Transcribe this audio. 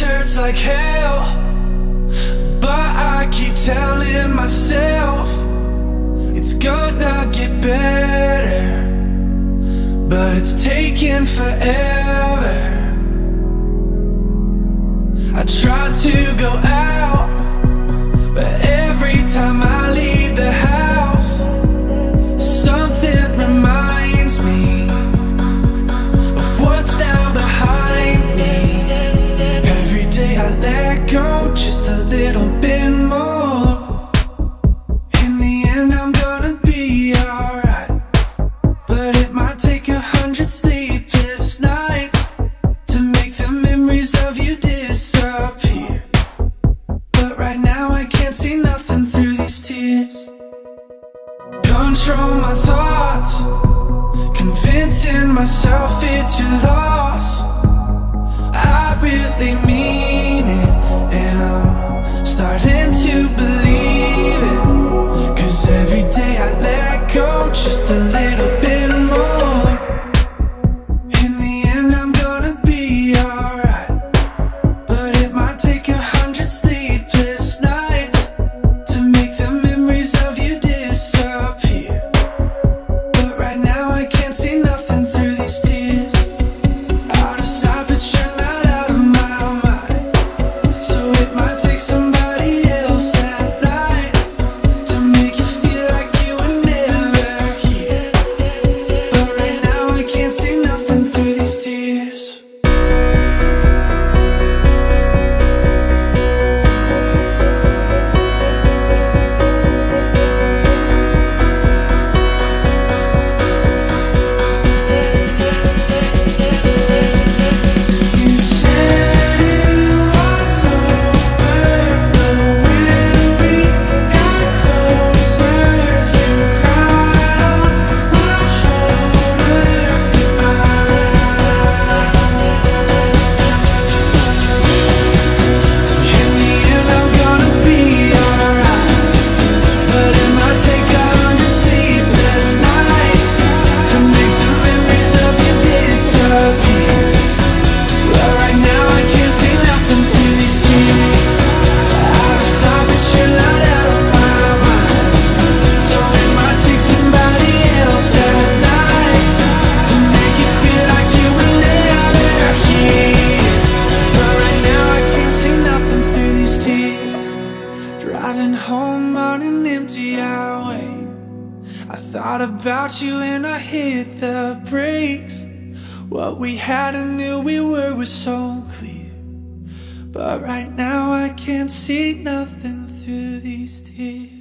Hurts like hell. But I keep telling myself It's gonna get better. But it's taking forever. I try to go out But every time I can't see nothing through these tears. Control my thoughts. take some Driving home on an empty highway I thought about you and I hit the brakes. What we had and knew we were was so clear. But right now I can't see nothing through these tears.